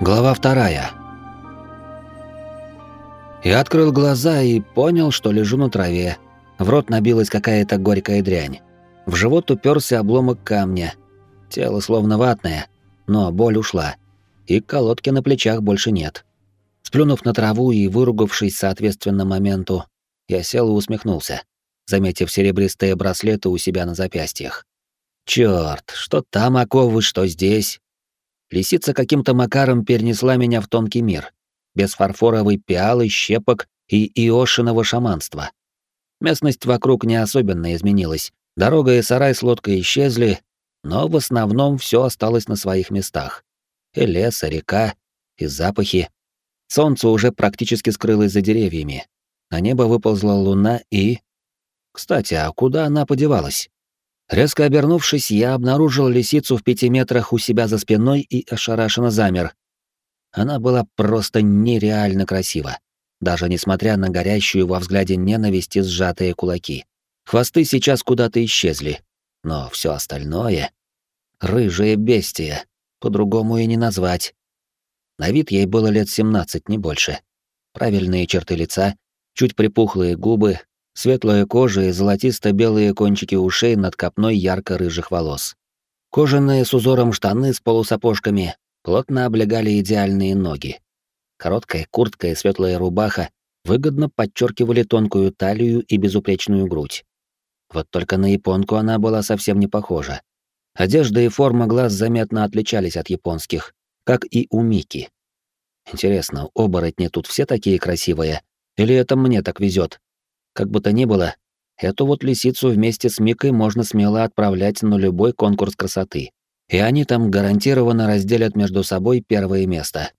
Глава вторая. Я открыл глаза и понял, что лежу на траве. В рот набилась какая-то горькая дрянь. В живот уперся обломок камня. Тело словно ватное, но боль ушла. И колодки на плечах больше нет. Сплюнув на траву и выругавшись соответственно моменту, я сел и усмехнулся, заметив серебристые браслеты у себя на запястьях. Чёрт, что там оковы, что здесь. Лисица каким-то макаром перенесла меня в тонкий мир, без фарфоровой пиалы, щепок и иошиного шаманства. Местность вокруг не особенно изменилась. Дорога и сарай с лодкой исчезли, но в основном все осталось на своих местах. И лес, и река, и запахи. Солнце уже практически скрылось за деревьями. На небо выползла луна и... Кстати, а куда она подевалась? Резко обернувшись, я обнаружил лисицу в пяти метрах у себя за спиной и ошарашенно замер. Она была просто нереально красива, даже несмотря на горящую во взгляде ненависть и сжатые кулаки. Хвосты сейчас куда-то исчезли, но все остальное... Рыжая бестия, по-другому и не назвать. На вид ей было лет 17, не больше. Правильные черты лица, чуть припухлые губы, светлая кожа и золотисто-белые кончики ушей над копной ярко-рыжих волос. Кожаные с узором штаны с полусапожками плотно облегали идеальные ноги. Короткая куртка и светлая рубаха выгодно подчеркивали тонкую талию и безупречную грудь. Вот только на японку она была совсем не похожа. Одежда и форма глаз заметно отличались от японских, как и у Мики. Интересно, оборотни тут все такие красивые? Или это мне так везет? Как бы то ни было, эту вот лисицу вместе с Микой можно смело отправлять на любой конкурс красоты. И они там гарантированно разделят между собой первое место.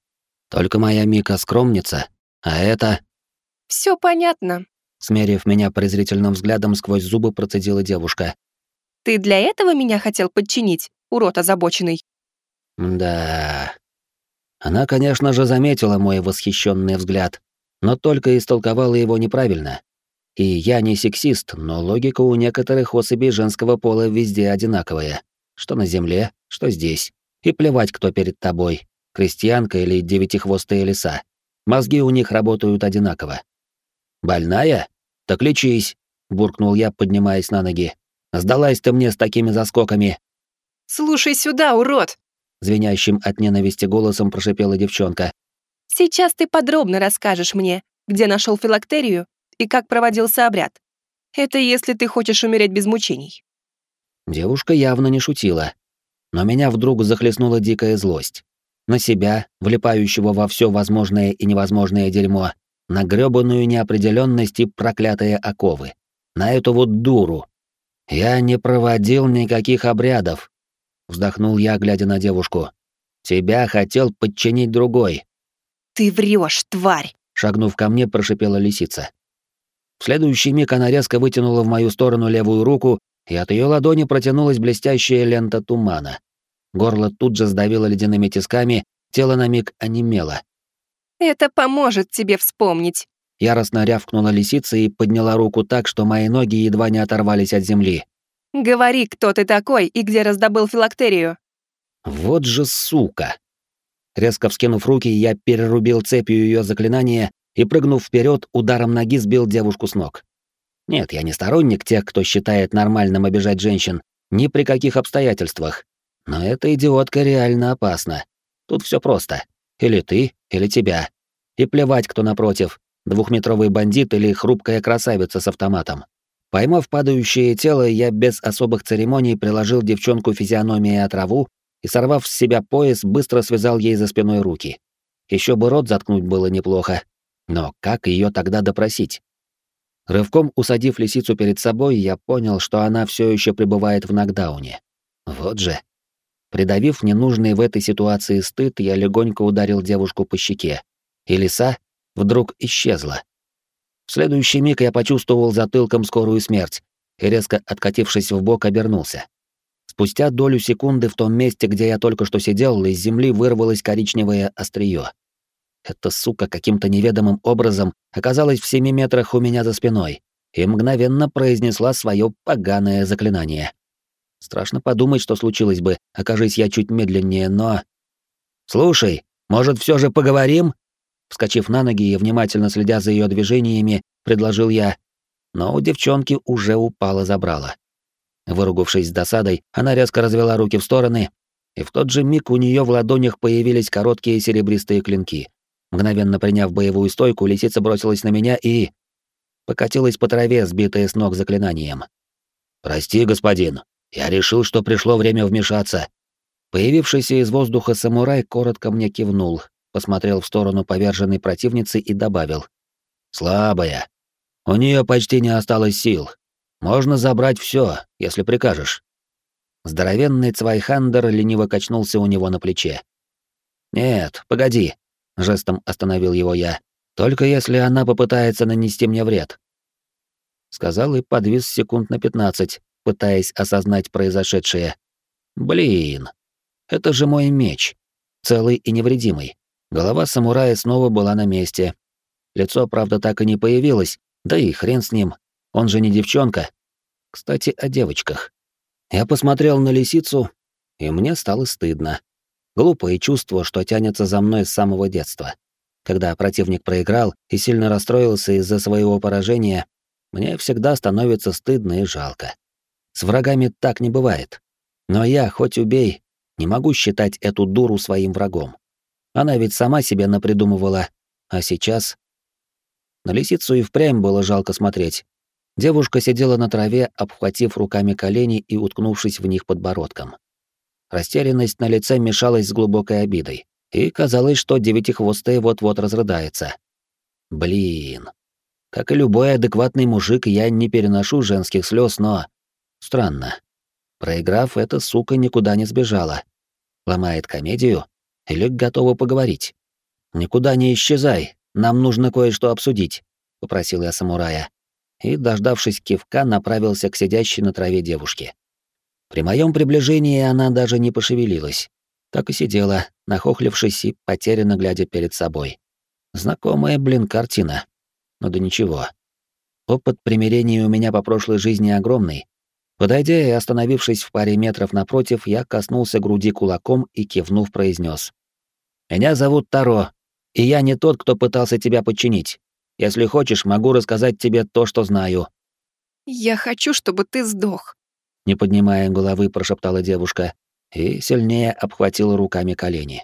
Только моя Мика скромница, а это... Все понятно. Смерив меня презрительным взглядом, сквозь зубы процедила девушка. Ты для этого меня хотел подчинить, урод озабоченный? Да. Она, конечно же, заметила мой восхищенный взгляд, но только истолковала его неправильно. И я не сексист, но логика у некоторых особей женского пола везде одинаковая. Что на земле, что здесь. И плевать, кто перед тобой, крестьянка или девятихвостая лиса. Мозги у них работают одинаково. «Больная? Так лечись», — буркнул я, поднимаясь на ноги. «Сдалась ты мне с такими заскоками». «Слушай сюда, урод!» Звенящим от ненависти голосом прошипела девчонка. «Сейчас ты подробно расскажешь мне, где нашел филактерию и как проводился обряд. Это если ты хочешь умереть без мучений». Девушка явно не шутила. Но меня вдруг захлестнула дикая злость. На себя, влипающего во все возможное и невозможное дерьмо, на грёбаную неопределенность и проклятые оковы. На эту вот дуру. Я не проводил никаких обрядов. Вздохнул я, глядя на девушку. Тебя хотел подчинить другой. Ты врешь, тварь! Шагнув ко мне, прошипела лисица. В следующий миг она резко вытянула в мою сторону левую руку, и от ее ладони протянулась блестящая лента тумана. Горло тут же сдавило ледяными тисками, тело на миг онемело. «Это поможет тебе вспомнить», Яростно рявкнула лисица и подняла руку так, что мои ноги едва не оторвались от земли. «Говори, кто ты такой и где раздобыл филактерию». Вот же сука. Резко вскинув руки, я перерубил цепью ее заклинания и, прыгнув вперед, ударом ноги сбил девушку с ног. Нет, я не сторонник тех, кто считает нормальным обижать женщин, ни при каких обстоятельствах. Но эта идиотка реально опасна. Тут все просто. Или ты, или тебя. И плевать, кто напротив, двухметровый бандит или хрупкая красавица с автоматом. Поймав падающее тело, я без особых церемоний приложил девчонку физиономией о траву и, сорвав с себя пояс, быстро связал ей за спиной руки. Еще бы рот заткнуть было неплохо, но как ее тогда допросить? Рывком усадив лисицу перед собой, я понял, что она все еще пребывает в нокдауне. Вот же. Придавив ненужный в этой ситуации стыд, я легонько ударил девушку по щеке. И лиса вдруг исчезла. В следующий миг я почувствовал затылком скорую смерть и, резко откатившись в бок, обернулся. Спустя долю секунды в том месте, где я только что сидел, из земли вырвалось коричневое острие. Эта сука каким-то неведомым образом оказалась в семи метрах у меня за спиной и мгновенно произнесла свое поганое заклинание. Страшно подумать, что случилось бы, окажись я чуть медленнее, но... «Слушай», Может, все же поговорим?» Вскочив на ноги и внимательно следя за ее движениями, предложил я. Но у девчонки уже упала забрала. Выругавшись с досадой, она резко развела руки в стороны, и в тот же миг у нее в ладонях появились короткие серебристые клинки. Мгновенно приняв боевую стойку, лисица бросилась на меня и... покатилась по траве, сбитая с ног заклинанием. «Прости, господин, я решил, что пришло время вмешаться». Появившийся из воздуха самурай коротко мне кивнул, посмотрел в сторону поверженной противницы и добавил. «Слабая. У нее почти не осталось сил. Можно забрать все, если прикажешь». Здоровенный Цвайхандер лениво качнулся у него на плече. «Нет, погоди», — жестом остановил его я. «Только если она попытается нанести мне вред». Сказал и подвис секунд на пятнадцать, пытаясь осознать произошедшее. «Блин, это же мой меч, целый и невредимый. Голова самурая снова была на месте. Лицо, правда, так и не появилось, да и хрен с ним, он же не девчонка. Кстати, о девочках. Я посмотрел на лисицу, и мне стало стыдно. Глупое чувство, что тянется за мной с самого детства. Когда противник проиграл и сильно расстроился из-за своего поражения, мне всегда становится стыдно и жалко. С врагами так не бывает. Но я, хоть убей, не могу считать эту дуру своим врагом. Она ведь сама себе напридумывала. А сейчас... На лисицу и впрямь было жалко смотреть. Девушка сидела на траве, обхватив руками колени и уткнувшись в них подбородком. Растерянность на лице мешалась с глубокой обидой, и казалось, что девятихвостая вот-вот разрыдается. Блин. Как и любой адекватный мужик, я не переношу женских слез, но... Странно. Проиграв, эта сука никуда не сбежала. Ломает комедию? Или готова поговорить? Никуда не исчезай, нам нужно кое-что обсудить, попросил я самурая. И, дождавшись кивка, направился к сидящей на траве девушке. При моем приближении она даже не пошевелилась. Так и сидела, нахохлившись и потерянно глядя перед собой. Знакомая, блин, картина. Но да ничего. Опыт примирения у меня по прошлой жизни огромный, Подойдя и остановившись в паре метров напротив, я коснулся груди кулаком и, кивнув, произнес: «Меня зовут Таро, и я не тот, кто пытался тебя подчинить. Если хочешь, могу рассказать тебе то, что знаю». «Я хочу, чтобы ты сдох», — не поднимая головы, прошептала девушка и сильнее обхватила руками колени.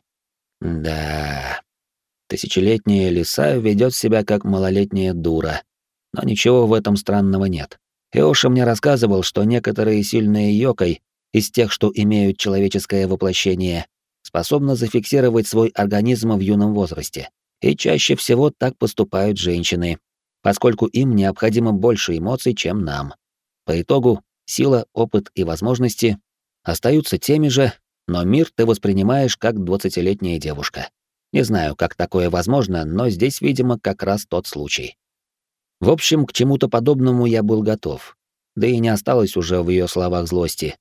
«Да, тысячелетняя лиса ведет себя как малолетняя дура, но ничего в этом странного нет. Иоша мне рассказывал, что некоторые сильные йокой, из тех, что имеют человеческое воплощение, способны зафиксировать свой организм в юном возрасте. И чаще всего так поступают женщины, поскольку им необходимо больше эмоций, чем нам. По итогу, сила, опыт и возможности остаются теми же, но мир ты воспринимаешь как двадцатилетняя девушка. Не знаю, как такое возможно, но здесь, видимо, как раз тот случай. В общем, к чему-то подобному я был готов. Да и не осталось уже в ее словах злости.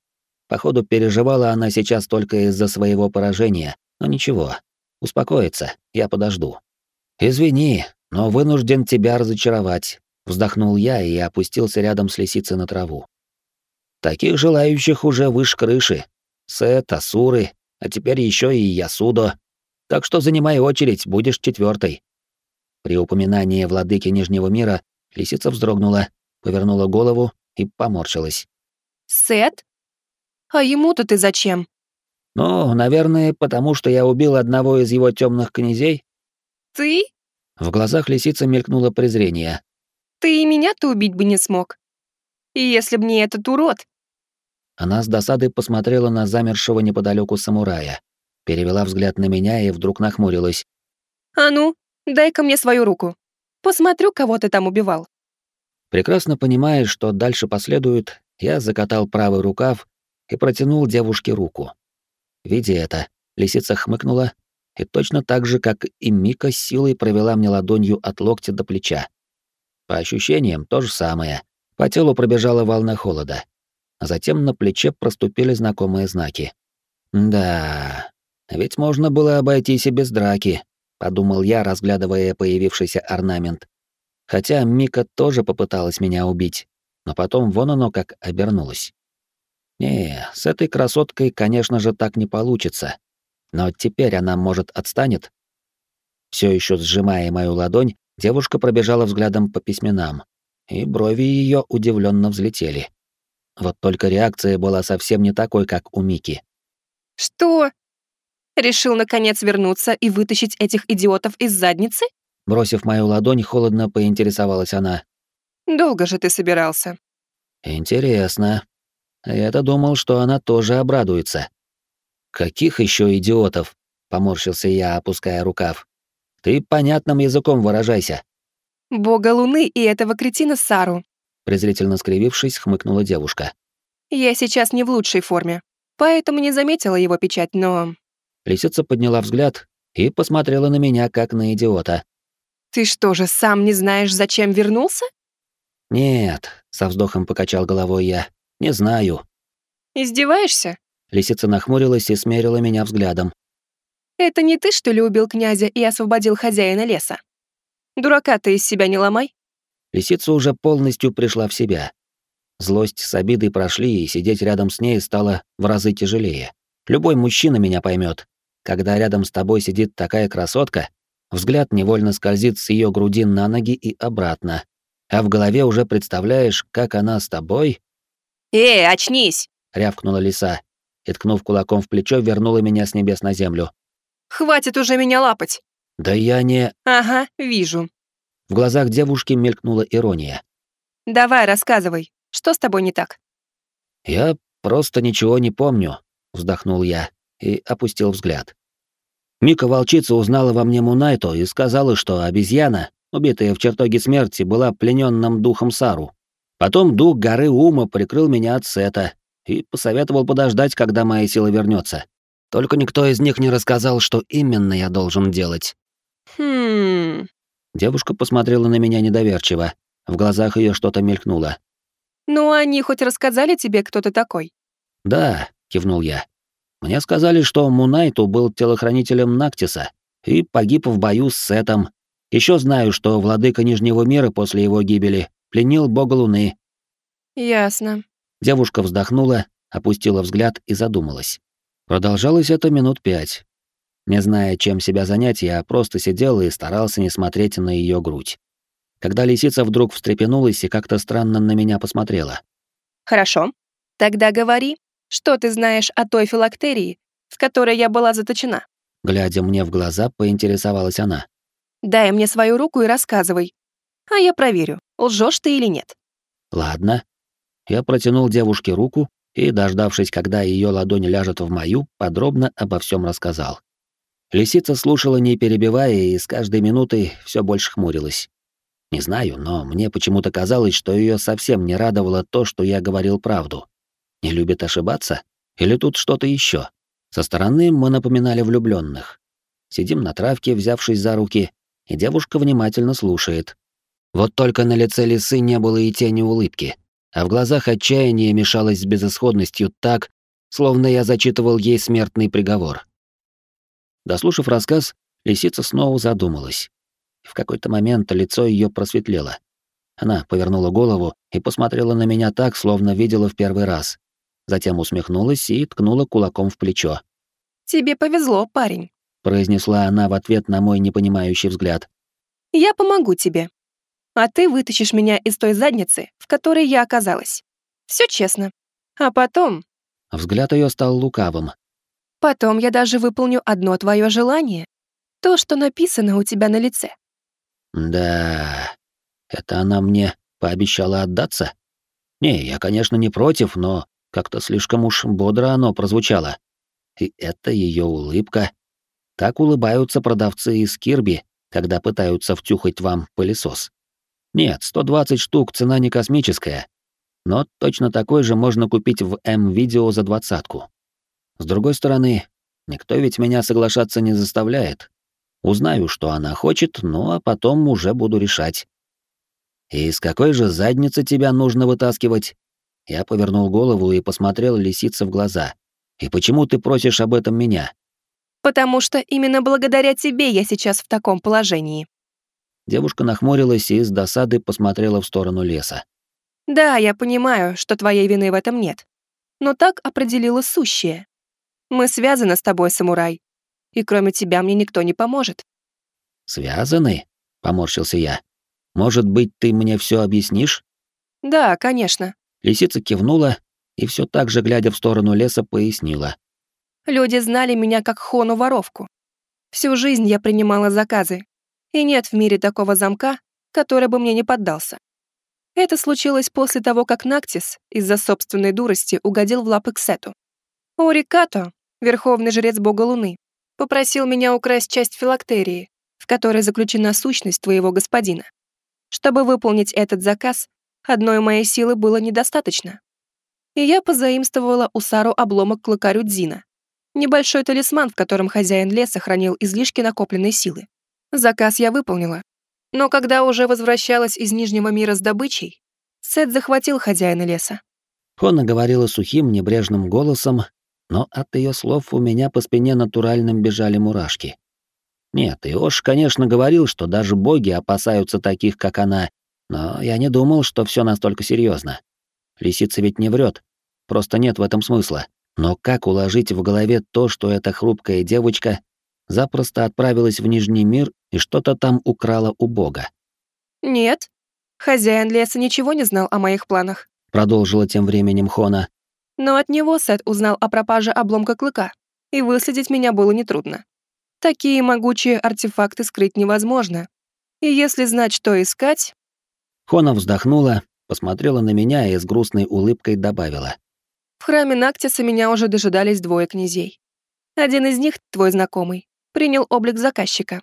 Походу, переживала она сейчас только из-за своего поражения, но ничего. Успокоится, я подожду. «Извини, но вынужден тебя разочаровать», — вздохнул я и опустился рядом с лисицей на траву. «Таких желающих уже выше крыши. Сет, Асуры, а теперь еще и Ясудо. Так что занимай очередь, будешь четвертой. При упоминании владыки Нижнего мира Лисица вздрогнула, повернула голову и поморщилась. «Сет? А ему-то ты зачем?» «Ну, наверное, потому что я убил одного из его темных князей». «Ты?» В глазах лисицы мелькнуло презрение. «Ты и меня-то убить бы не смог. И если б не этот урод». Она с досадой посмотрела на замершего неподалеку самурая, перевела взгляд на меня и вдруг нахмурилась. «А ну, дай-ка мне свою руку». Посмотрю, кого ты там убивал. Прекрасно понимая, что дальше последует, я закатал правый рукав и протянул девушке руку. Видя это, лисица хмыкнула и точно так же, как и Мика, силой провела мне ладонью от локтя до плеча. По ощущениям то же самое. По телу пробежала волна холода. А затем на плече проступили знакомые знаки. Да, ведь можно было обойтись и без драки, подумал я, разглядывая появившийся орнамент. Хотя Мика тоже попыталась меня убить, но потом вон оно как обернулось. Не, с этой красоткой, конечно же, так не получится. Но теперь она, может, отстанет? Все еще сжимая мою ладонь, девушка пробежала взглядом по письменам, и брови ее удивленно взлетели. Вот только реакция была совсем не такой, как у Мики. «Что? Решил, наконец, вернуться и вытащить этих идиотов из задницы?» Бросив мою ладонь, холодно поинтересовалась она. «Долго же ты собирался?» «Интересно. Я-то думал, что она тоже обрадуется». «Каких еще идиотов?» — поморщился я, опуская рукав. «Ты понятным языком выражайся». «Бога Луны и этого кретина Сару», — презрительно скривившись, хмыкнула девушка. «Я сейчас не в лучшей форме, поэтому не заметила его печать, но...» Лисица подняла взгляд и посмотрела на меня, как на идиота. «Ты что же, сам не знаешь, зачем вернулся?» «Нет», — со вздохом покачал головой я, — «не знаю». «Издеваешься?» Лисица нахмурилась и смерила меня взглядом. «Это не ты, что ли, убил князя и освободил хозяина леса? Дурака ты из себя не ломай». Лисица уже полностью пришла в себя. Злость с обидой прошли, и сидеть рядом с ней стало в разы тяжелее. Любой мужчина меня поймет. Когда рядом с тобой сидит такая красотка, взгляд невольно скользит с ее груди на ноги и обратно. А в голове уже представляешь, как она с тобой... «Эй, очнись!» — рявкнула лиса и, ткнув кулаком в плечо, вернула меня с небес на землю. «Хватит уже меня лапать!» «Да я не...» «Ага, вижу». В глазах девушки мелькнула ирония. «Давай, рассказывай, что с тобой не так?» «Я просто ничего не помню», — вздохнул я и опустил взгляд. Мика-волчица узнала во мне Мунайто и сказала, что обезьяна, убитая в чертоге смерти, была плененным духом Сару. Потом дух горы Ума прикрыл меня от Сета и посоветовал подождать, когда моя сила вернется. Только никто из них не рассказал, что именно я должен делать. «Хм...» Девушка посмотрела на меня недоверчиво. В глазах ее что-то мелькнуло. «Ну, они хоть рассказали тебе, кто ты такой?» «Да», — кивнул я. «Мне сказали, что Мунайту был телохранителем Нактиса и погиб в бою с Сетом. Еще знаю, что владыка Нижнего мира после его гибели пленил бога Луны». «Ясно». Девушка вздохнула, опустила взгляд и задумалась. Продолжалось это минут пять. Не зная, чем себя занять, я просто сидел и старался не смотреть на ее грудь. Когда лисица вдруг встрепенулась и как-то странно на меня посмотрела. «Хорошо. Тогда говори, что ты знаешь о той филактерии, в которой я была заточена?» Глядя мне в глаза, поинтересовалась она. «Дай мне свою руку и рассказывай. А я проверю, лжешь ты или нет». «Ладно». Я протянул девушке руку и, дождавшись, когда ее ладонь ляжет в мою, подробно обо всем рассказал. Лисица слушала, не перебивая, и с каждой минутой все больше хмурилась. Не знаю, но мне почему-то казалось, что ее совсем не радовало то, что я говорил правду. Не любит ошибаться? Или тут что-то еще? Со стороны мы напоминали влюбленных. Сидим на травке, взявшись за руки, и девушка внимательно слушает. Вот только на лице лисы не было и тени улыбки, а в глазах отчаяние мешалось с безысходностью так, словно я зачитывал ей смертный приговор. Дослушав рассказ, лисица снова задумалась. В какой-то момент лицо ее просветлело. Она повернула голову и посмотрела на меня так, словно видела в первый раз. Затем усмехнулась и ткнула кулаком в плечо. «Тебе повезло, парень», — произнесла она в ответ на мой непонимающий взгляд. «Я помогу тебе. А ты вытащишь меня из той задницы, в которой я оказалась. Все честно. А потом...» Взгляд ее стал лукавым, Потом я даже выполню одно твое желание. То, что написано у тебя на лице. Да, это она мне пообещала отдаться? Не, я, конечно, не против, но как-то слишком уж бодро оно прозвучало. И это ее улыбка. Так улыбаются продавцы из Кирби, когда пытаются втюхать вам пылесос. Нет, 120 штук цена не космическая, но точно такой же можно купить в М-видео за двадцатку. С другой стороны, никто ведь меня соглашаться не заставляет. Узнаю, что она хочет, ну а потом уже буду решать. И с какой же задницы тебя нужно вытаскивать? Я повернул голову и посмотрел лисице в глаза. И почему ты просишь об этом меня? Потому что именно благодаря тебе я сейчас в таком положении. Девушка нахмурилась и с досады посмотрела в сторону леса. Да, я понимаю, что твоей вины в этом нет. Но так определило сущее. Мы связаны с тобой, самурай. и кроме тебя мне никто не поможет». «Связаны?» — поморщился я. «Может быть, ты мне все объяснишь?» «Да, конечно». Лисица кивнула и все так же, глядя в сторону леса, пояснила. «Люди знали меня как Хону-воровку. Всю жизнь я принимала заказы, и нет в мире такого замка, который бы мне не поддался. Это случилось после того, как Нактис из-за собственной дурости угодил в лапы к Сету. Урикато, верховный жрец бога Луны, попросил меня украсть часть филактерии, в которой заключена сущность твоего господина. Чтобы выполнить этот заказ, одной моей силы было недостаточно. И я позаимствовала у Сару обломок клыка Рюдзина, небольшой талисман, в котором хозяин леса хранил излишки накопленной силы. Заказ я выполнила, но когда уже возвращалась из Нижнего мира с добычей, Сет захватил хозяина леса. Хона говорила сухим, небрежным голосом, но от ее слов у меня по спине натуральным бежали мурашки. Нет, Иош, конечно, говорил, что даже боги опасаются таких, как она, но я не думал, что все настолько серьезно. Лисица ведь не врет, просто нет в этом смысла. Но как уложить в голове то, что эта хрупкая девочка запросто отправилась в Нижний мир и что-то там украла у бога. «Нет, хозяин леса ничего не знал о моих планах», продолжила тем временем Хона. «Но от него Сет узнал о пропаже обломка клыка, и выследить меня было нетрудно. Такие могучие артефакты скрыть невозможно. И если знать, что искать...» Хона вздохнула, посмотрела на меня и с грустной улыбкой добавила. «В храме Нактиса меня уже дожидались двое князей. Один из них, твой знакомый, принял облик заказчика.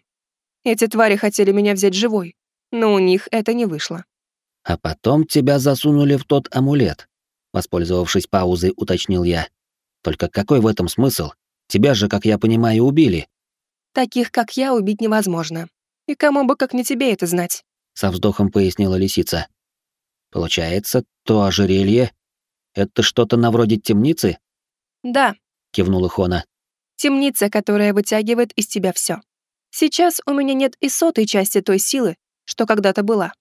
Эти твари хотели меня взять живой, но у них это не вышло. А потом тебя засунули в тот амулет, воспользовавшись паузой, уточнил я. Только какой в этом смысл? Тебя же, как я понимаю, убили. Таких, как я, убить невозможно. И кому бы, как не тебе, это знать. Со вздохом пояснила лисица. Получается, то ожерелье — это что-то на вроде темницы? Да, кивнула Хона. Темница, которая вытягивает из тебя все. Сейчас у меня нет и сотой части той силы, что когда-то была.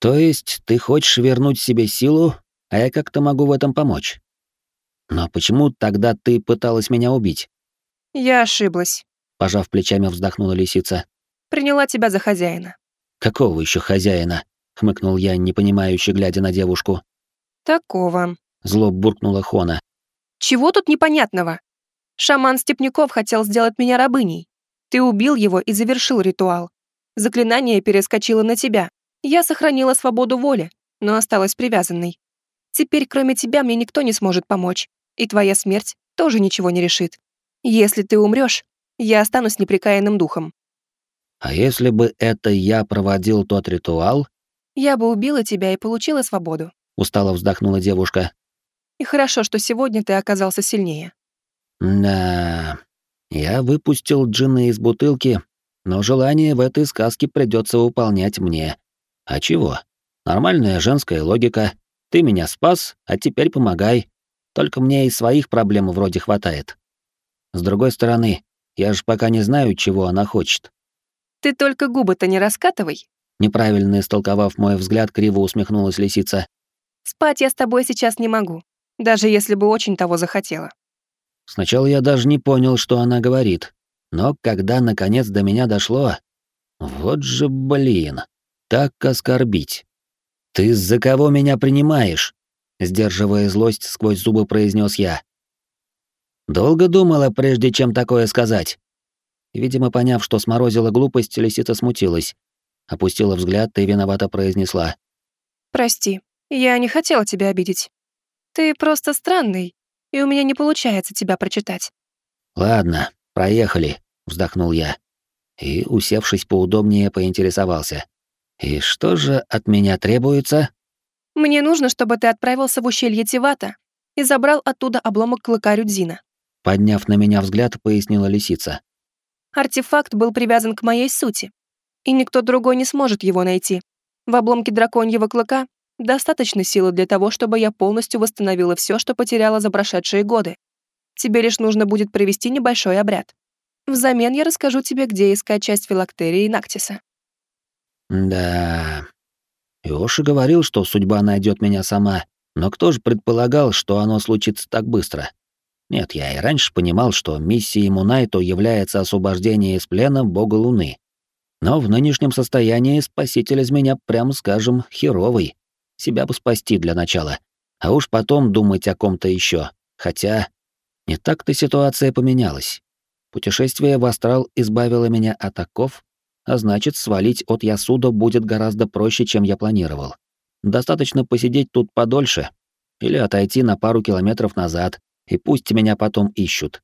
То есть ты хочешь вернуть себе силу, а я как-то могу в этом помочь? Но почему тогда ты пыталась меня убить? Я ошиблась. Пожав плечами, вздохнула лисица. Приняла тебя за хозяина. Какого еще хозяина? Хмыкнул я, непонимающе глядя на девушку. Такого. Зло буркнула Хона. Чего тут непонятного? Шаман Степняков хотел сделать меня рабыней. Ты убил его и завершил ритуал. Заклинание перескочило на тебя. Я сохранила свободу воли, но осталась привязанной. Теперь, кроме тебя, мне никто не сможет помочь. И твоя смерть тоже ничего не решит. Если ты умрешь, я останусь неприкаянным духом. А если бы это я проводил тот ритуал? Я бы убила тебя и получила свободу. Устало вздохнула девушка. И хорошо, что сегодня ты оказался сильнее. Да, я выпустил джинны из бутылки, но желание в этой сказке придется выполнять мне. А чего? Нормальная женская логика. Ты меня спас, а теперь помогай. Только мне и своих проблем вроде хватает. С другой стороны, я же пока не знаю, чего она хочет. Ты только губы-то не раскатывай. Неправильно истолковав мой взгляд, криво усмехнулась лисица. Спать я с тобой сейчас не могу, даже если бы очень того захотела. Сначала я даже не понял, что она говорит. Но когда наконец до меня дошло... Вот же блин, так оскорбить. «Ты за кого меня принимаешь?» Сдерживая злость, сквозь зубы произнес я. «Долго думала, прежде чем такое сказать?» Видимо, поняв, что сморозила глупость, лисица смутилась. Опустила взгляд и виновато произнесла. «Прости, я не хотела тебя обидеть. Ты просто странный, и у меня не получается тебя прочитать». «Ладно, проехали», — вздохнул я. И, усевшись поудобнее, поинтересовался. «И что же от меня требуется?» «Мне нужно, чтобы ты отправился в ущелье Тивата и забрал оттуда обломок клыка Рюдзина». Подняв на меня взгляд, пояснила лисица. «Артефакт был привязан к моей сути, и никто другой не сможет его найти. В обломке драконьего клыка Достаточно силы для того, чтобы я полностью восстановила все, что потеряла за прошедшие годы. Тебе лишь нужно будет провести небольшой обряд. Взамен я расскажу тебе, где искать часть филактерии и Нактиса. Да. Иоши говорил, что судьба найдет меня сама, но кто же предполагал, что оно случится так быстро? Нет, я и раньше понимал, что миссией Мунайто является освобождение из плена бога Луны. Но в нынешнем состоянии спаситель из меня, прямо скажем, херовый. Себя бы спасти для начала, а уж потом думать о ком-то еще. Хотя не так-то ситуация поменялась. Путешествие в астрал избавило меня от оков, а значит, свалить от Ясуда будет гораздо проще, чем я планировал. Достаточно посидеть тут подольше или отойти на пару километров назад, и пусть меня потом ищут.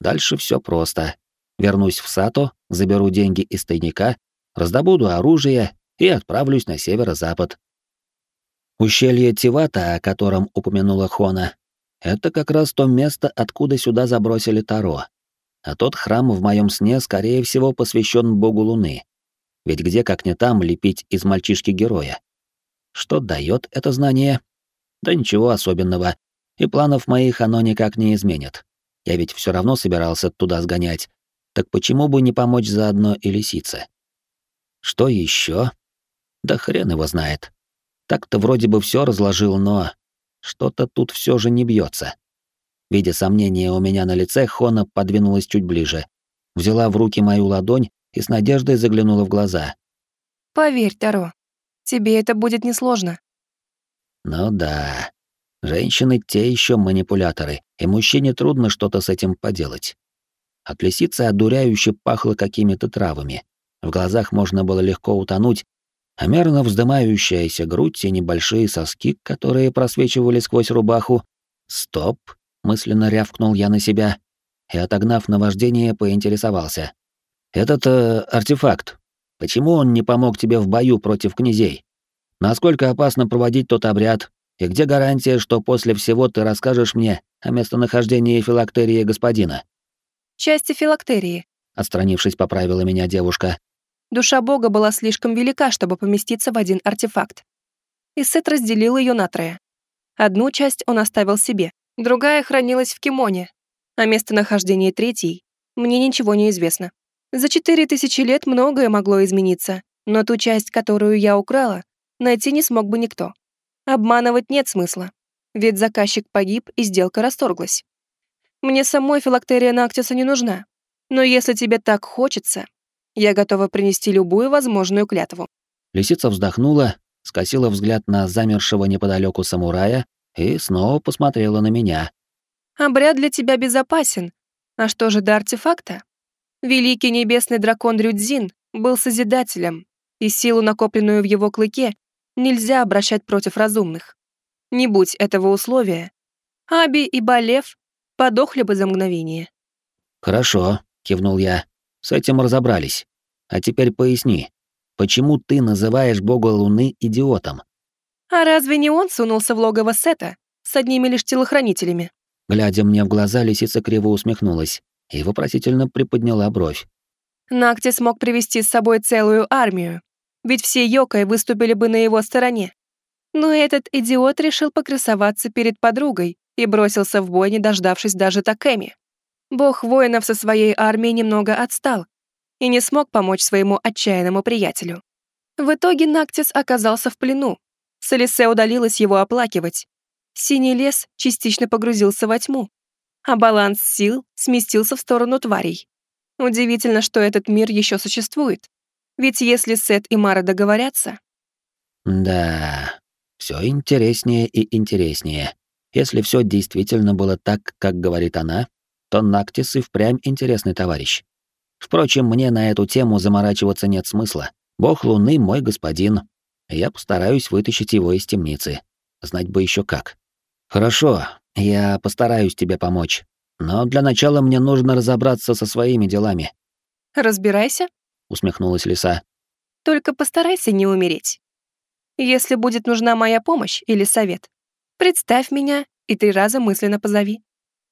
Дальше все просто. Вернусь в Сато, заберу деньги из тайника, раздобуду оружие и отправлюсь на северо-запад. Ущелье Тивата, о котором упомянула Хона, это как раз то место, откуда сюда забросили Таро. А тот храм в моем сне, скорее всего, посвящен богу Луны. Ведь где, как не там, лепить из мальчишки героя? Что дает это знание? Да ничего особенного и планов моих оно никак не изменит. Я ведь все равно собирался туда сгонять, так почему бы не помочь заодно и лисице? Что еще? Да хрен его знает. Так-то вроде бы все разложил, но что-то тут все же не бьется. Видя сомнения у меня на лице, Хона подвинулась чуть ближе, взяла в руки мою ладонь и с надеждой заглянула в глаза. «Поверь, Таро, тебе это будет несложно». «Ну да, Женщины те еще манипуляторы, и мужчине трудно что-то с этим поделать. От лисицы одуряюще пахло какими-то травами. В глазах можно было легко утонуть, а мерно вздымающаяся грудь и небольшие соски, которые просвечивали сквозь рубаху. «Стоп!» — мысленно рявкнул я на себя и, отогнав наваждение, поинтересовался. «Этот э, артефакт, почему он не помог тебе в бою против князей? Насколько опасно проводить тот обряд, и где гарантия, что после всего ты расскажешь мне о местонахождении филактерии господина? Части филактерии, отстранившись, поправила меня девушка. Душа бога была слишком велика, чтобы поместиться в один артефакт. И Сет разделил ее на трое. Одну часть он оставил себе, другая хранилась в кимоне, а местонахождение третьей мне ничего не известно. За четыре тысячи лет многое могло измениться, но ту часть, которую я украла, найти не смог бы никто. Обманывать нет смысла, ведь заказчик погиб и сделка расторглась. Мне самой филактерия Нактиса не нужна, но если тебе так хочется, я готова принести любую возможную клятву». Лисица вздохнула, скосила взгляд на замершего неподалеку самурая и снова посмотрела на меня. «Обряд для тебя безопасен. А что же до артефакта? Великий небесный дракон Рюдзин был Созидателем, и силу, накопленную в его клыке, нельзя обращать против разумных. Не будь этого условия, Аби и Балев подохли бы за мгновение. «Хорошо», — кивнул я. «С этим разобрались. А теперь поясни, почему ты называешь бога Луны идиотом?» «А разве не он сунулся в логово Сета с одними лишь телохранителями?» Глядя мне в глаза, лисица криво усмехнулась и вопросительно приподняла бровь. Накти смог привести с собой целую армию, ведь все Йокой выступили бы на его стороне. Но этот идиот решил покрасоваться перед подругой и бросился в бой, не дождавшись даже Такэми. Бог воинов со своей армией немного отстал и не смог помочь своему отчаянному приятелю. В итоге Нактис оказался в плену. Солисе удалилась его оплакивать. Синий лес частично погрузился во тьму, а баланс сил сместился в сторону тварей. Удивительно, что этот мир еще существует. Ведь если Сет и Мара договорятся... Да, все интереснее и интереснее. Если все действительно было так, как говорит она, то Нактис и впрямь интересный товарищ. Впрочем, мне на эту тему заморачиваться нет смысла. Бог Луны мой господин. Я постараюсь вытащить его из темницы. Знать бы еще как. Хорошо, я постараюсь тебе помочь. Но для начала мне нужно разобраться со своими делами. Разбирайся, усмехнулась лиса. Только постарайся не умереть. Если будет нужна моя помощь или совет, представь меня и три раза мысленно позови.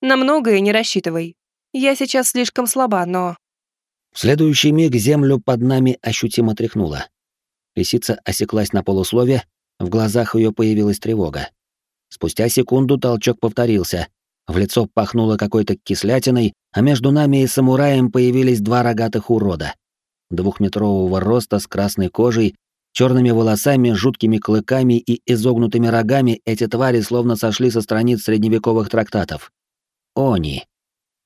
На многое не рассчитывай. Я сейчас слишком слаба, но... В следующий миг землю под нами ощутимо тряхнуло. Лисица осеклась на полуслове, в глазах ее появилась тревога. Спустя секунду толчок повторился. В лицо пахнуло какой-то кислятиной, а между нами и самураем появились два рогатых урода двухметрового роста с красной кожей, черными волосами, жуткими клыками и изогнутыми рогами эти твари словно сошли со страниц средневековых трактатов. они.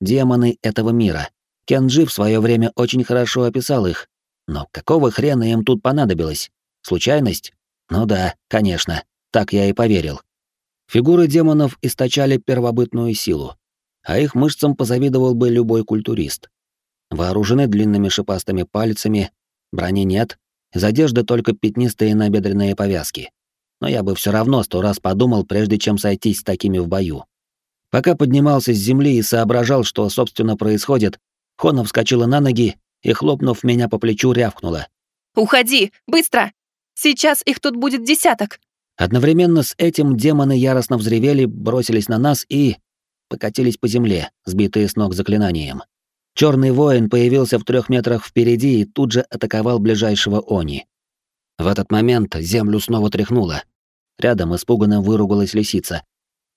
Демоны этого мира. Кенджи в свое время очень хорошо описал их. Но какого хрена им тут понадобилось? Случайность? Ну да, конечно, так я и поверил. Фигуры демонов источали первобытную силу, а их мышцам позавидовал бы любой культурист. Вооружены длинными шипастыми пальцами, брони нет, из одежды только пятнистые набедренные повязки. Но я бы все равно сто раз подумал, прежде чем сойтись с такими в бою. Пока поднимался с земли и соображал, что, собственно, происходит, Хона вскочила на ноги и, хлопнув меня по плечу, рявкнула. «Уходи! Быстро! Сейчас их тут будет десяток!» Одновременно с этим демоны яростно взревели, бросились на нас и... покатились по земле, сбитые с ног заклинанием. Черный воин появился в трех метрах впереди и тут же атаковал ближайшего Они. В этот момент землю снова тряхнуло. Рядом испуганно выругалась лисица.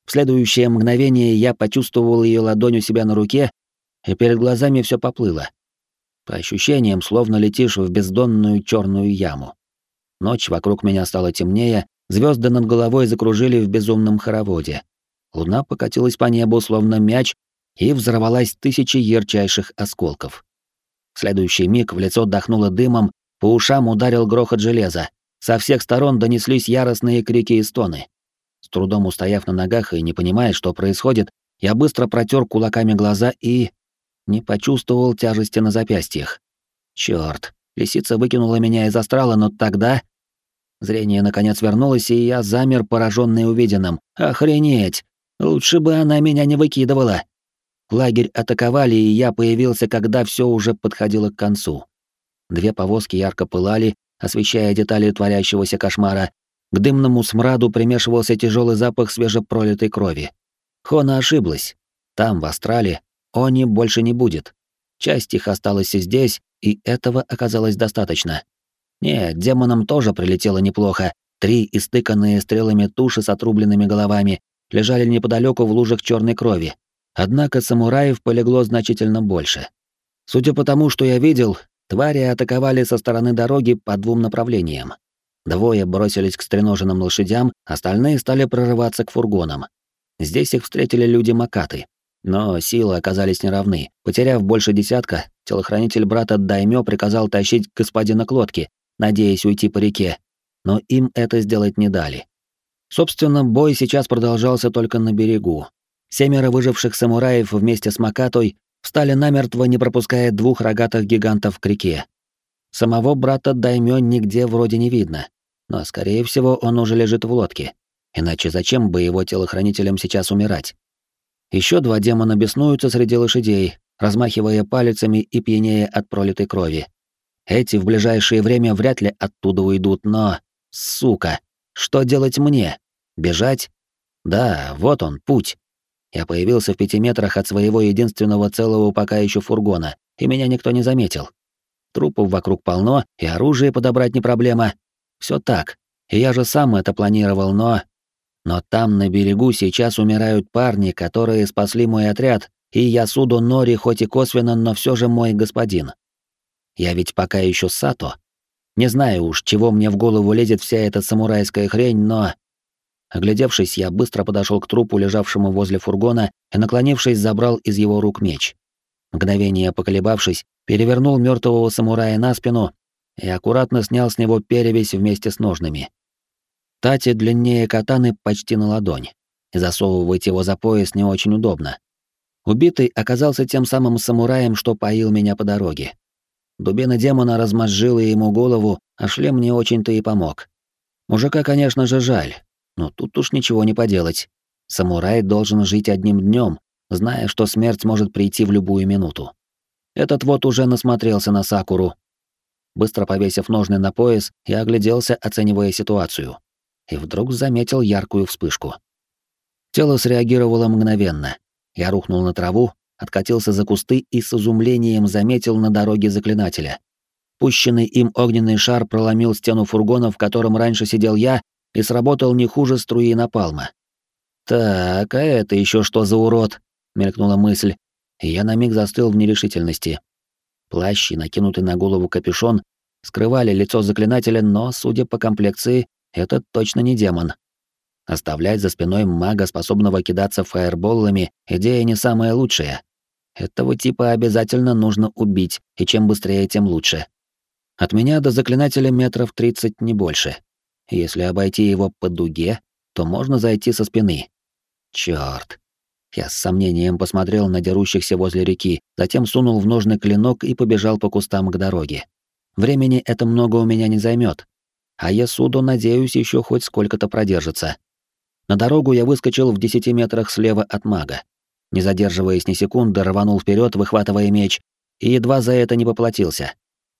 В следующее мгновение я почувствовал ее ладонь у себя на руке, и перед глазами все поплыло. По ощущениям, словно летишь в бездонную черную яму. Ночь вокруг меня стала темнее, Звезды над головой закружили в безумном хороводе. Луна покатилась по небу, словно мяч, и взорвалась тысячи ярчайших осколков. В следующий миг в лицо дохнуло дымом, по ушам ударил грохот железа. Со всех сторон донеслись яростные крики и стоны. С трудом устояв на ногах и не понимая, что происходит, я быстро протер кулаками глаза и... не почувствовал тяжести на запястьях. Черт, лисица выкинула меня из астрала, но тогда... Зрение наконец вернулось, и я замер, пораженный увиденным. Охренеть! Лучше бы она меня не выкидывала. Лагерь атаковали, и я появился, когда все уже подходило к концу. Две повозки ярко пылали, освещая детали творящегося кошмара. К дымному смраду примешивался тяжелый запах свежепролитой крови. Хона ошиблась. Там, в Астрале, Они больше не будет. Часть их осталась и здесь, и этого оказалось достаточно. Нет, демонам тоже прилетело неплохо. Три истыканные стрелами туши с отрубленными головами лежали неподалеку в лужах черной крови. Однако самураев полегло значительно больше. Судя по тому, что я видел, твари атаковали со стороны дороги по двум направлениям. Двое бросились к стреноженным лошадям, остальные стали прорываться к фургонам. Здесь их встретили люди Макаты. Но силы оказались неравны. Потеряв больше десятка, телохранитель брата Даймё приказал тащить господина к лодке, надеясь уйти по реке, но им это сделать не дали. Собственно, бой сейчас продолжался только на берегу. Семеро выживших самураев вместе с Макатой встали намертво, не пропуская двух рогатых гигантов к реке. Самого брата Даймё нигде вроде не видно, но, скорее всего, он уже лежит в лодке. Иначе зачем бы его телохранителям сейчас умирать? Еще два демона беснуются среди лошадей, размахивая палицами и пьянея от пролитой крови. Эти в ближайшее время вряд ли оттуда уйдут, но... Сука! Что делать мне? Бежать? Да, вот он, путь. Я появился в пяти метрах от своего единственного целого пока еще фургона, и меня никто не заметил. Трупов вокруг полно, и оружие подобрать не проблема. Все так. И я же сам это планировал, но... Но там, на берегу, сейчас умирают парни, которые спасли мой отряд, и я суду Нори хоть и косвенно, но все же мой господин. Я ведь пока еще Сато. Не знаю уж, чего мне в голову лезет вся эта самурайская хрень, но... Оглядевшись, я быстро подошел к трупу, лежавшему возле фургона, и, наклонившись, забрал из его рук меч. Мгновение поколебавшись, перевернул мертвого самурая на спину и аккуратно снял с него перевязь вместе с ножными. Тати длиннее катаны почти на ладонь, и засовывать его за пояс не очень удобно. Убитый оказался тем самым самураем, что поил меня по дороге. Дубина демона размозжила ему голову, а шлем не очень-то и помог. Мужика, конечно же, жаль, но тут уж ничего не поделать. Самурай должен жить одним днем, зная, что смерть может прийти в любую минуту. Этот вот уже насмотрелся на Сакуру. Быстро повесив ножны на пояс, я огляделся, оценивая ситуацию. И вдруг заметил яркую вспышку. Тело среагировало мгновенно. Я рухнул на траву, откатился за кусты и с изумлением заметил на дороге заклинателя. Пущенный им огненный шар проломил стену фургона, в котором раньше сидел я, и сработал не хуже струи напалма. «Так, а это еще что за урод?» — мелькнула мысль, и я на миг застыл в нерешительности. Плащ и накинутый на голову капюшон скрывали лицо заклинателя, но, судя по комплекции, это точно не демон. Оставлять за спиной мага, способного кидаться фаерболами, идея не самая лучшая. Этого типа обязательно нужно убить, и чем быстрее, тем лучше. От меня до заклинателя метров 30 не больше. Если обойти его по дуге, то можно зайти со спины. Чёрт. Я с сомнением посмотрел на дерущихся возле реки, затем сунул в ножны клинок и побежал по кустам к дороге. Времени это много у меня не займет, а Ясудо, надеюсь, еще хоть сколько-то продержится. На дорогу я выскочил в десяти метрах слева от мага. Не задерживаясь ни секунды, рванул вперед, выхватывая меч, и едва за это не поплатился.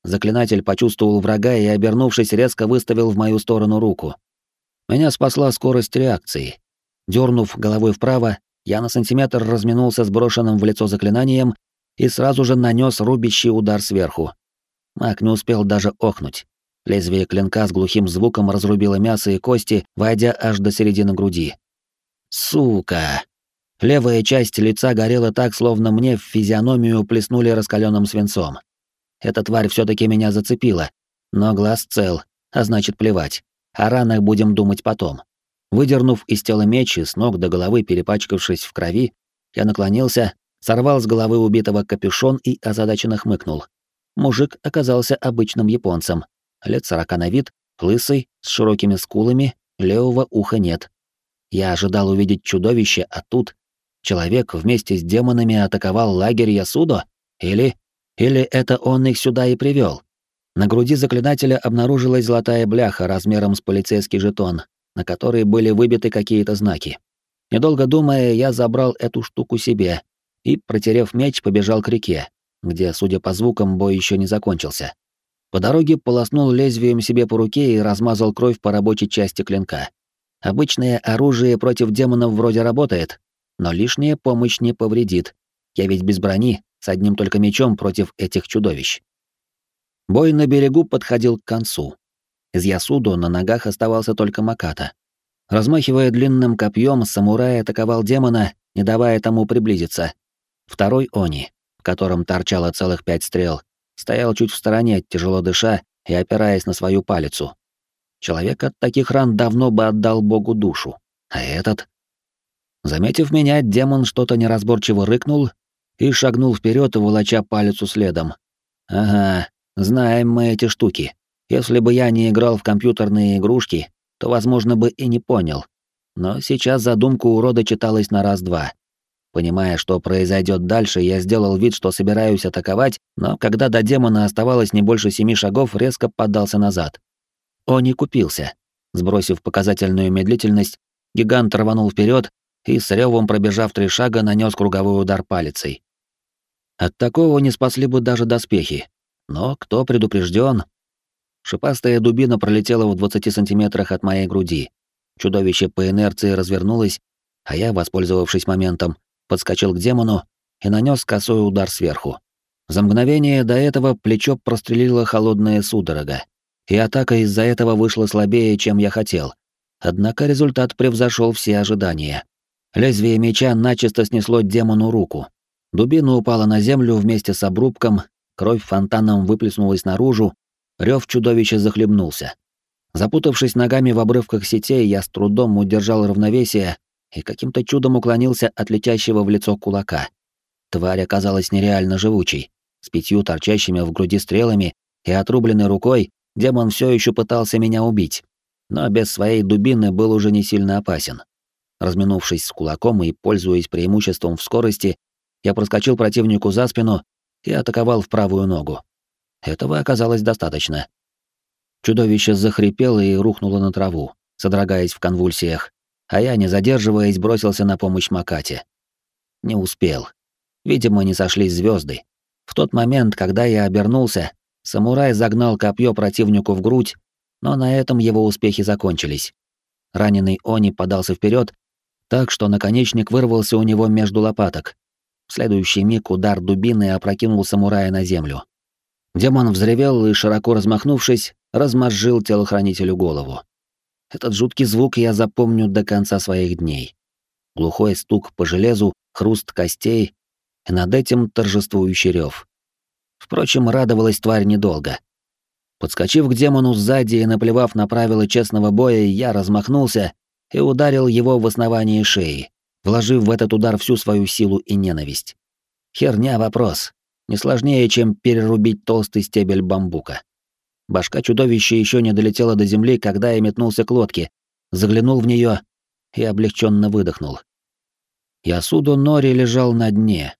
Заклинатель почувствовал врага и, обернувшись, резко выставил в мою сторону руку. Меня спасла скорость реакции. Дернув головой вправо, я на сантиметр разминулся с брошенным в лицо заклинанием и сразу же нанес рубящий удар сверху. Маг не успел даже охнуть. Лезвие клинка с глухим звуком разрубило мясо и кости, войдя аж до середины груди. Сука! Левая часть лица горела так, словно мне в физиономию плеснули раскаленным свинцом. Эта тварь все таки меня зацепила, но глаз цел, а значит плевать. О ранах будем думать потом. Выдернув из тела меч и с ног до головы перепачкавшись в крови, я наклонился, сорвал с головы убитого капюшон и озадаченно хмыкнул. Мужик оказался обычным японцем, лет сорока на вид, лысый, с широкими скулами, левого уха нет. Я ожидал увидеть чудовище, а тут человек вместе с демонами атаковал лагерь Ясудо? Или... Или это он их сюда и привел? На груди заклинателя обнаружилась золотая бляха размером с полицейский жетон, на которой были выбиты какие-то знаки. Недолго думая, я забрал эту штуку себе и, протерев меч, побежал к реке, где, судя по звукам, бой еще не закончился. По дороге полоснул лезвием себе по руке и размазал кровь по рабочей части клинка. Обычное оружие против демонов вроде работает, но лишняя помощь не повредит. Я ведь без брони, с одним только мечом против этих чудовищ. Бой на берегу подходил к концу. Из Ясудо на ногах оставался только Маката. Размахивая длинным копьем, самурай атаковал демона, не давая тому приблизиться. Второй Они, в котором торчало целых пять стрел, стоял чуть в стороне, тяжело дыша и опираясь на свою палицу. Человек от таких ран давно бы отдал Богу душу. А этот... Заметив меня, демон что-то неразборчиво рыкнул и шагнул вперед, волоча палицу следом. Ага, знаем мы эти штуки. Если бы я не играл в компьютерные игрушки, то, возможно, бы и не понял. Но сейчас задумка урода читалась на раз-два. Понимая, что произойдет дальше, я сделал вид, что собираюсь атаковать, но когда до демона оставалось не больше семи шагов, резко поддался назад. Он не купился. Сбросив показательную медлительность, гигант рванул вперед и, с ревом пробежав три шага, нанес круговой удар палицей. От такого не спасли бы даже доспехи. Но кто предупрежден? Шипастая дубина пролетела в 20 сантиметрах от моей груди. Чудовище по инерции развернулось, а я, воспользовавшись моментом, подскочил к демону и нанес косой удар сверху. За мгновение до этого плечо прострелило холодная судорога, и атака из-за этого вышла слабее, чем я хотел. Однако результат превзошел все ожидания. Лезвие меча начисто снесло демону руку. Дубина упала на землю вместе с обрубком, кровь фонтаном выплеснулась наружу, рев чудовища захлебнулся. Запутавшись ногами в обрывках сетей, я с трудом удержал равновесие и каким-то чудом уклонился от летящего в лицо кулака. Тварь оказалась нереально живучей. С пятью торчащими в груди стрелами и отрубленной рукой демон все еще пытался меня убить, но без своей дубины был уже не сильно опасен. Разминувшись с кулаком и пользуясь преимуществом в скорости, я проскочил противнику за спину и атаковал в правую ногу. Этого оказалось достаточно. Чудовище захрипело и рухнуло на траву, содрогаясь в конвульсиях, а я, не задерживаясь, бросился на помощь Макате. Не успел. Видимо, не сошлись звезды. В тот момент, когда я обернулся, самурай загнал копье противнику в грудь, но на этом его успехи закончились. Раненый Они подался вперед, так что наконечник вырвался у него между лопаток. В следующий миг удар дубины опрокинул самурая на землю. Демон взревел и, широко размахнувшись, размозжил телохранителю голову. Этот жуткий звук я запомню до конца своих дней. Глухой стук по железу, хруст костей, и над этим торжествующий рев. Впрочем, радовалась тварь недолго. Подскочив к демону сзади и наплевав на правила честного боя, я размахнулся и ударил его в основание шеи, вложив в этот удар всю свою силу и ненависть. Херня вопрос. Не сложнее, чем перерубить толстый стебель бамбука. Башка чудовища еще не долетела до земли, когда я метнулся к лодке, заглянул в нее и облегченно выдохнул. Ясудо Нори лежал на дне.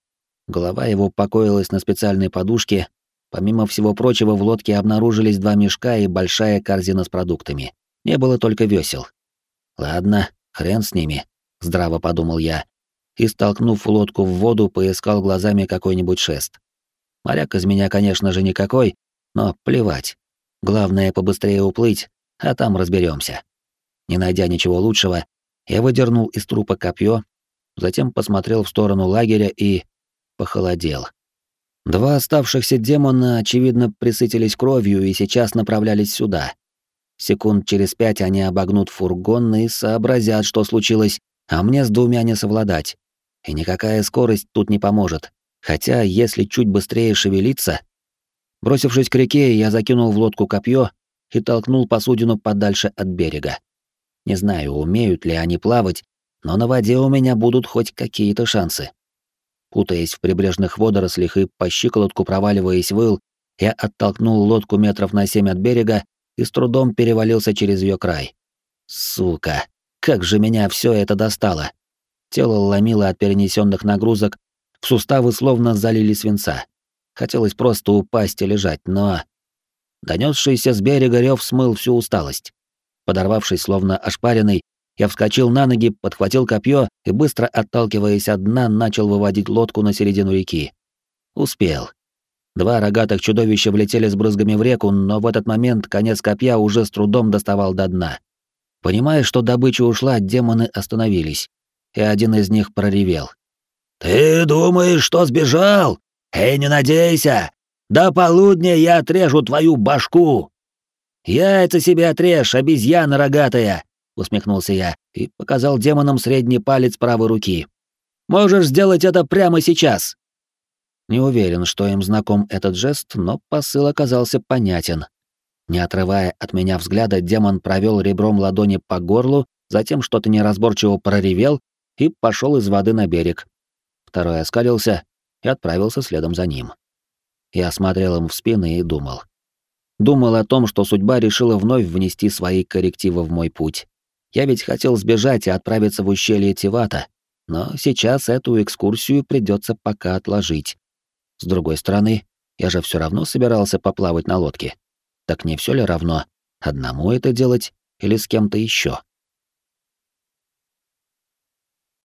Голова его покоилась на специальной подушке. Помимо всего прочего, в лодке обнаружились два мешка и большая корзина с продуктами. Не было только весел. Ладно, хрен с ними, здраво подумал я. И, столкнув лодку в воду, поискал глазами какой-нибудь шест. Моряк из меня, конечно же, никакой, но плевать. Главное побыстрее уплыть, а там разберемся. Не найдя ничего лучшего, я выдернул из трупа копье, затем посмотрел в сторону лагеря и похолодел. Два оставшихся демона, очевидно, присытились кровью и сейчас направлялись сюда. Секунд через пять они обогнут фургон и сообразят, что случилось, а мне с двумя не совладать. И никакая скорость тут не поможет. Хотя, если чуть быстрее шевелиться... Бросившись к реке, я закинул в лодку копье и толкнул посудину подальше от берега. Не знаю, умеют ли они плавать, но на воде у меня будут хоть какие-то шансы. Путаясь в прибрежных водорослях и по щиколотку проваливаясь в ил, я оттолкнул лодку метров на семь от берега и с трудом перевалился через ее край. Сука, как же меня все это достало! Тело ломило от перенесенных нагрузок, в суставы словно залили свинца. Хотелось просто упасть и лежать, но... Донесшийся с берега рев смыл всю усталость. Подорвавшись, словно ошпаренный, я вскочил на ноги, подхватил копье и, быстро отталкиваясь от дна, начал выводить лодку на середину реки. Успел. Два рогатых чудовища влетели с брызгами в реку, но в этот момент конец копья уже с трудом доставал до дна. Понимая, что добыча ушла, демоны остановились, и один из них проревел. «Ты думаешь, что сбежал? Эй, не надейся! До полудня я отрежу твою башку!» «Яйца себе отрежь, обезьяна рогатая!» — усмехнулся я и показал демонам средний палец правой руки. «Можешь сделать это прямо сейчас!» Не уверен, что им знаком этот жест, но посыл оказался понятен. Не отрывая от меня взгляда, демон провел ребром ладони по горлу, затем что-то неразборчиво проревел и пошел из воды на берег. Второй оскалился и отправился следом за ним. Я смотрел им в спины и думал. Думал о том, что судьба решила вновь внести свои коррективы в мой путь. Я ведь хотел сбежать и отправиться в ущелье Тивата, но сейчас эту экскурсию придется пока отложить. С другой стороны, я же все равно собирался поплавать на лодке. Так не все ли равно, одному это делать или с кем-то еще?